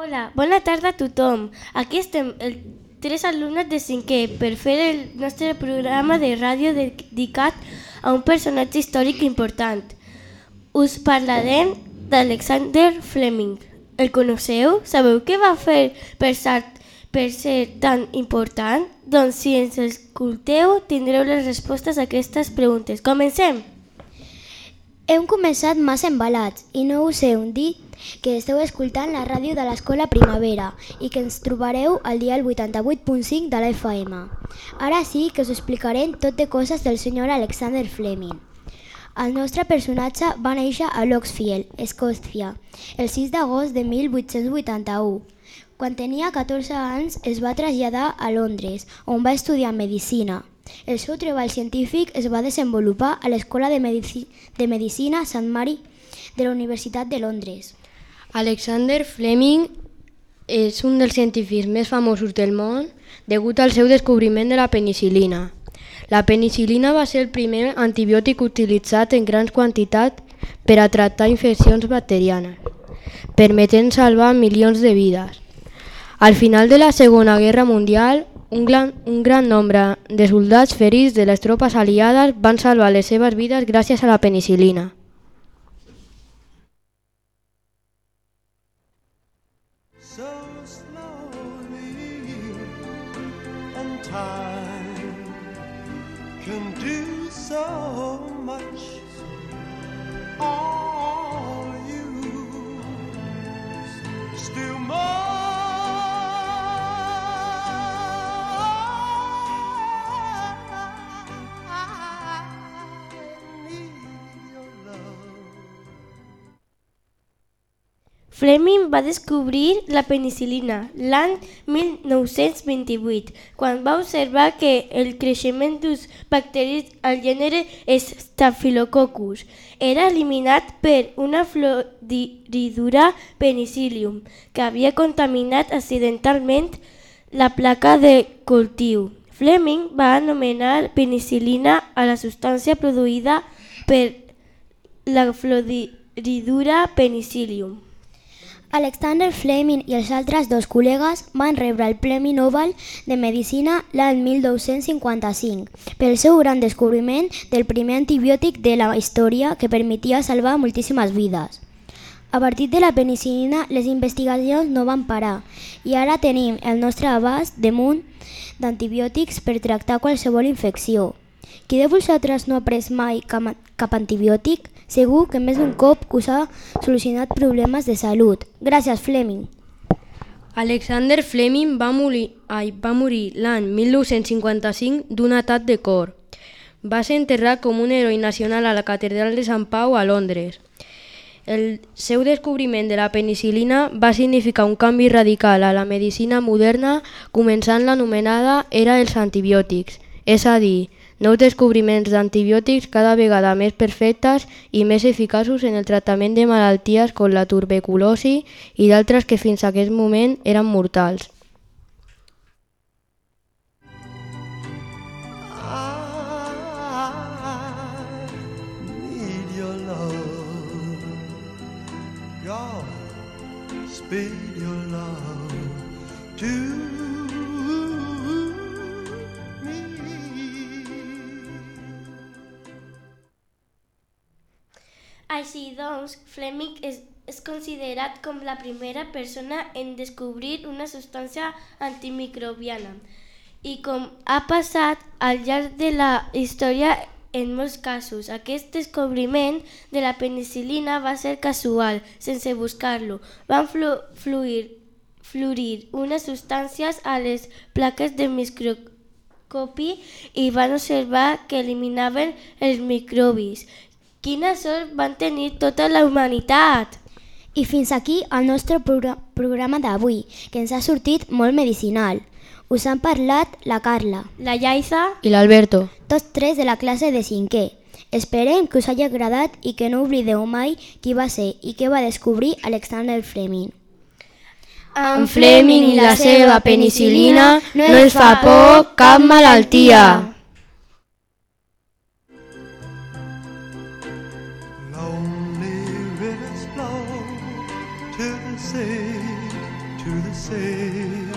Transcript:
Hola, bona tarda a tothom. Aquí estem el, tres alumnes de cinquè per fer el nostre programa de ràdio dedicat a un personatge històric important. Us parlarem d'Alexander Fleming. El coneixeu? Sabeu què va fer per ser, per ser tan important? Doncs si ens escolteu tindreu les respostes a aquestes preguntes. Comencem! Hem començat massa embalats i no us hem dit que esteu escoltant la ràdio de l'Escola Primavera i que ens trobareu al dia 88.5 de la FM. Ara sí que us explicarem tot de coses del senyor Alexander Fleming. El nostre personatge va néixer a Locksfield, Escòcia, el 6 d'agost de 1881. Quan tenia 14 anys es va traslladar a Londres, on va estudiar Medicina. El seu treball científic es va desenvolupar a l'Escola de, Medici de Medicina St. Mary de la Universitat de Londres. Alexander Fleming és un dels científics més famosos del món degut al seu descobriment de la penicilina. La penicilina va ser el primer antibiòtic utilitzat en grans quantitats per a tractar infeccions bacterianes, permetent salvar milions de vides. Al final de la Segona Guerra Mundial, un gran, un gran nombre de soldats ferits de les tropes aliades van salvar les seves vides gràcies a la penicilina. can do so much. Fleming va descobrir la penicilina l'any 1928, quan va observar que el creixement dels bacteris al gènere Staphylococcus era eliminat per una floridura penicillium que havia contaminat accidentalment la placa de cultiu. Fleming va anomenar penicilina a la substància produïda per la floridura penicillium. Alexander Fleming i els altres dos col·legues van rebre el Premi Nobel de Medicina l'any 1255 pel seu gran descobriment del primer antibiòtic de la història que permetia salvar moltíssimes vides. A partir de la penicilina, les investigacions no van parar i ara tenim el nostre abast de munt d'antibiòtics per tractar qualsevol infecció. Qui de vosaltres no ha pres mai cap, cap antibiòtic? Segur que més d'un cop us ha solucionat problemes de salut. Gràcies, Fleming. Alexander Fleming va morir, ai, va morir l'any 1955 d'un atac de cor. Va ser enterrat com un heroi nacional a la Catedral de Sant Pau a Londres. El seu descobriment de la penicilina va significar un canvi radical a la medicina moderna, començant l'anomenada era dels antibiòtics, és a dir, nous descobriments d'antibiòtics cada vegada més perfectes i més eficaços en el tractament de malalties com la tuberculosi i d'altres que fins a aquest moment eren mortals. Speed your love to Així doncs, Fleming és, és considerat com la primera persona en descobrir una substància antimicrobiana. I com ha passat al llarg de la història en molts casos, aquest descobriment de la penicilina va ser casual, sense buscar-lo. Van flu fluir, florir unes substàncies a les plaques de microscopi i van observar que eliminaven els microbis. Quina sort van tenir tota la humanitat! I fins aquí el nostre progra programa d'avui, que ens ha sortit molt medicinal. Us han parlat la Carla, La Yaiza, I l'Alberto. tots tres de la classe de cinquè. Esperem que us hagi agradat i que no oblideu mai qui va ser i què va descobrir Alexander Fleming. En Fleming i la seva penicilina no ens fa por cap malaltia. To the sea,